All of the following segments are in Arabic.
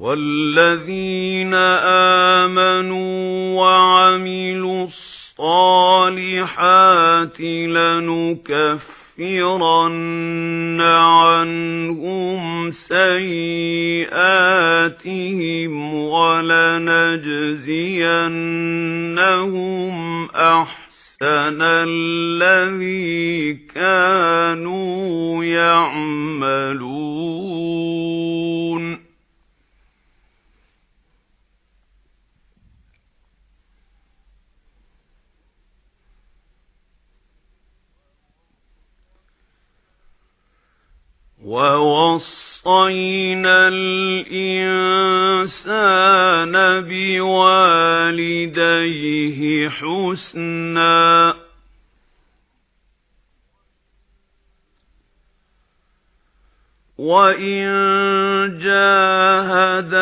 وَالَّذِينَ آمَنُوا وَعَمِلُوا الصَّالِحَاتِ لَنُكَفِّرَنَّ عَنْهُمْ سَيِّئَاتِهِمْ وَلَنَجْزِيَنَّهُمْ أَحْسَنَ الَّذِي كَانُوا يَعْمَلُونَ وَوَصَّيْنَا الْإِنسَانَ بِوَالِدَيْهِ حُسْنًا وَإِن جَاهَدَاكَ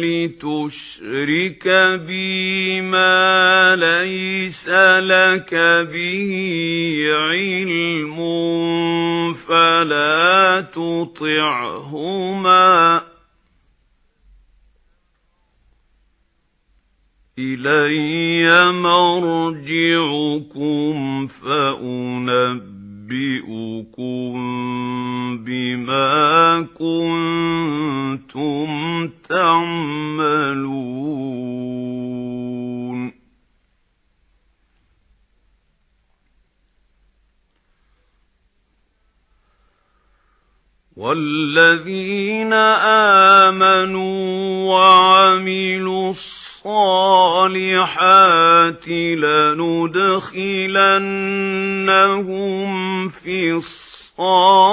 لِتُشْرِكَ بِي مَا لَيْسَ لَكَ بِهِ عِلْمٌ فَلَا تُطِعْهُمَا. إِلَيَّ مَرْجِعُكُمْ فَأُنَبِّئُكُم بِمَا كُنتُمْ وَالَّذِينَ آمَنُوا وَعَمِلُوا الصَّالِحَاتِ لَنُدْخِلَنَّهُمْ فِي الصَّالِحِينَ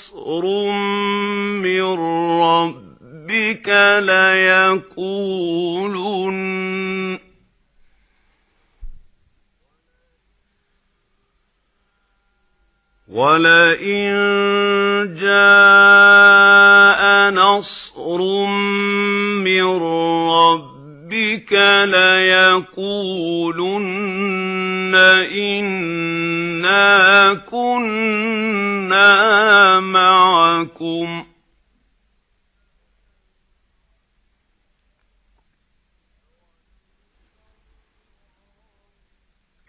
مِّن رَّبِّكَ لَيَقُولُنَّ وَلَئِن جَاءَ نَصْرٌ مِّن رَّبِّكَ لَيَقُولُنَّ إِنَّا كُنَّا مَعَكُمْ.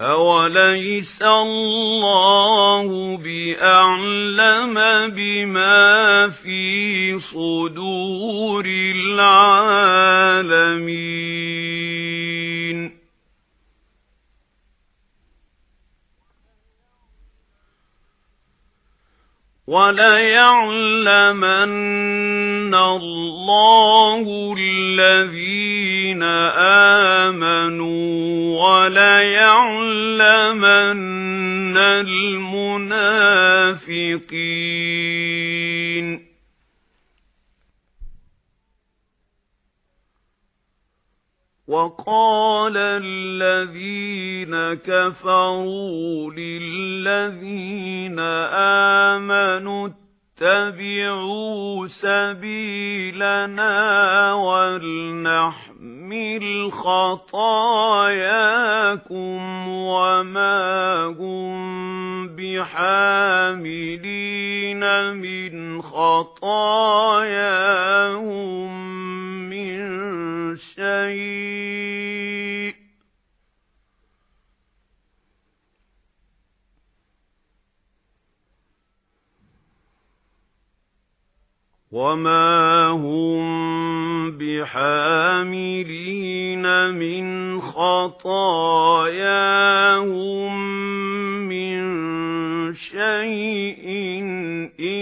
أَوَلَيْسَ اللَّهُ بِأَعْلَمَ بِمَا فِي صُدُورِ الْعَالَمِينَ وَلَيَعْلَمَنَّ اللَّهُ الَّذِينَ آمَنُوا وَلَيَعْلَمَنَّ الْمُنَافِقِينَ. وَقَالَ الَّذِينَ كَفَرُوا لِلَّذِينَ آمَنُوا اتَّبِعُوا سَبِيلَنَا وَلْنَحْمِلْ خَطَايَاكُمْ وَمَا هُمْ بِحَامِلِينَ مِنْ خَطَايَاهُمْ وَمَا هُمْ بِحَامِلِينَ مِنْ خَطَايَاهُمْ مِنْ شَيْءٍ إِنَّهُمْ